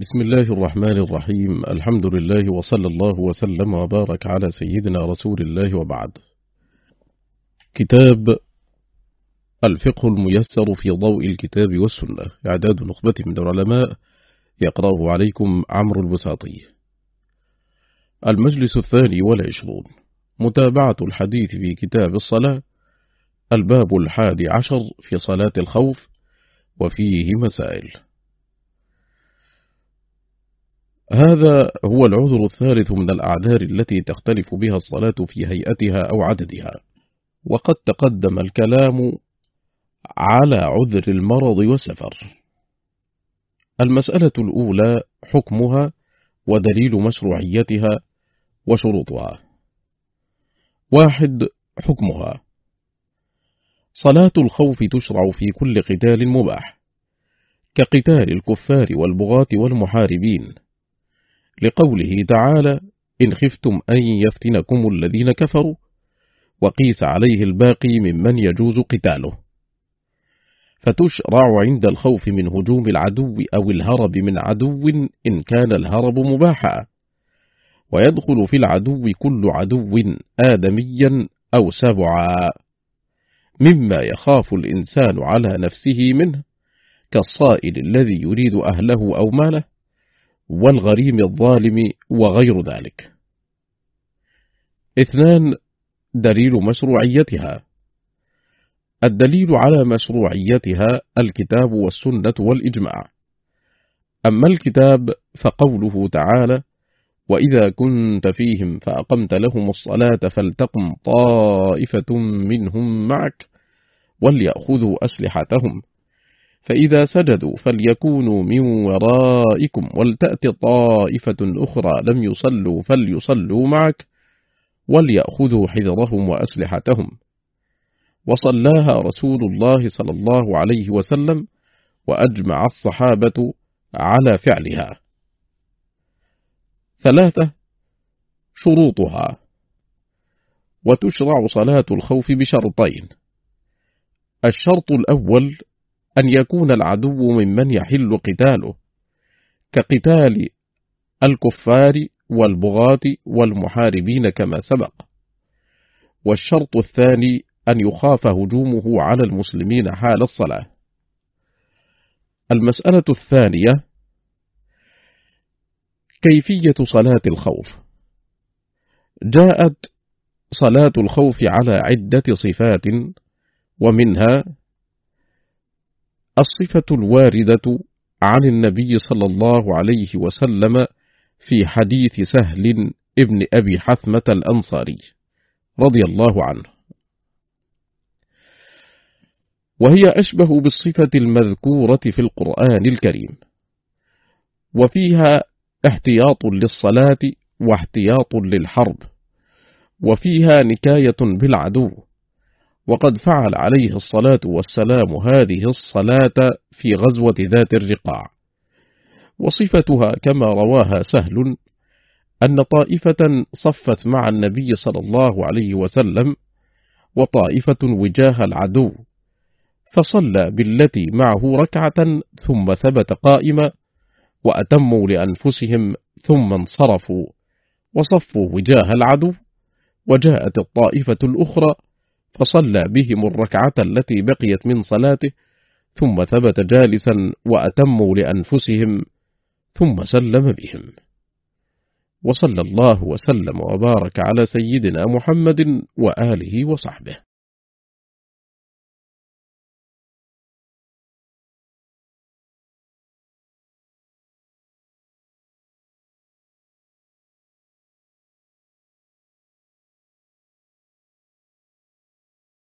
بسم الله الرحمن الرحيم. الحمد لله وصلى الله وسلم وبارك على سيدنا رسول الله وبعد. كتاب الفقه الميسر في ضوء الكتاب والسنة. إعداد نخبة من العلماء. يقرأه عليكم عمرو البساطي. المجلس الثاني والعشرون. متابعة الحديث في كتاب الصلاة. الباب الحادي عشر في صلاة الخوف. وفيه مسائل. هذا هو العذر الثالث من الأعذار التي تختلف بها الصلاة في هيئتها أو عددها. وقد تقدم الكلام على عذر المرض والسفر. المسألة الأولى حكمها ودليل مشروعيتها وشروطها. واحد حكمها. صلاة الخوف تشرع في كل قتال مباح كقتال الكفار والبغاة والمحاربين. لقوله تعالى إن خفتم أن يفتنكم الذين كفروا وقيس عليه الباقي ممن يجوز قتاله. فتشرع عند الخوف من هجوم العدو أو الهرب من عدو إن كان الهرب مباحا. ويدخل في العدو كل عدو آدميا أو سبعا. مما يخاف الإنسان على نفسه منه كالصائل الذي يريد أهله أو ماله. والغريم الظالم وغير ذلك. اثنان دليل مشروعيتها. الدليل على مشروعيتها الكتاب والسنة والإجماع. أما الكتاب فقوله تعالى وإذا كنت فيهم فأقمت لهم الصلاة فلتقم طائفة منهم معك وليأخذوا أسلحتهم فإذا سجدوا فليكونوا من ورائكم ولتأت طائفة أخرى لم يصلوا فليصلوا معك وليأخذوا حذرهم وأسلحتهم. وصلاها رسول الله صلى الله عليه وسلم وأجمع الصحابة على فعلها. ثلاثة شروطها. وتشرع صلاة الخوف بشرطين. الشرط الأول أن يكون العدو ممن يحل قتاله كقتال الكفار والبغاة والمحاربين كما سبق. والشرط الثاني أن يخاف هجومه على المسلمين حال الصلاة. المسألة الثانية كيفية صلاة الخوف؟ جاءت صلاة الخوف على عدة صفات ومنها الصفة الواردة عن النبي صلى الله عليه وسلم في حديث سهل ابن أبي حثمة الأنصاري رضي الله عنه. وهي أشبه بالصفة المذكورة في القرآن الكريم وفيها احتياط للصلاة واحتياط للحرب وفيها نكاية بالعدو وقد فعل عليه الصلاة والسلام هذه الصلاة في غزوة ذات الرقاع. وصفتها كما رواها سهل أن طائفة صفت مع النبي صلى الله عليه وسلم وطائفة وجاه العدو فصلى بالتي معه ركعة ثم ثبت قائما وأتموا لأنفسهم ثم انصرفوا وصفوا وجاه العدو وجاءت الطائفة الأخرى فصلى بهم الركعة التي بقيت من صلاته ثم ثبت جالسا وأتموا لأنفسهم ثم سلم بهم. وصلى الله وسلم وبارك على سيدنا محمد وآله وصحبه.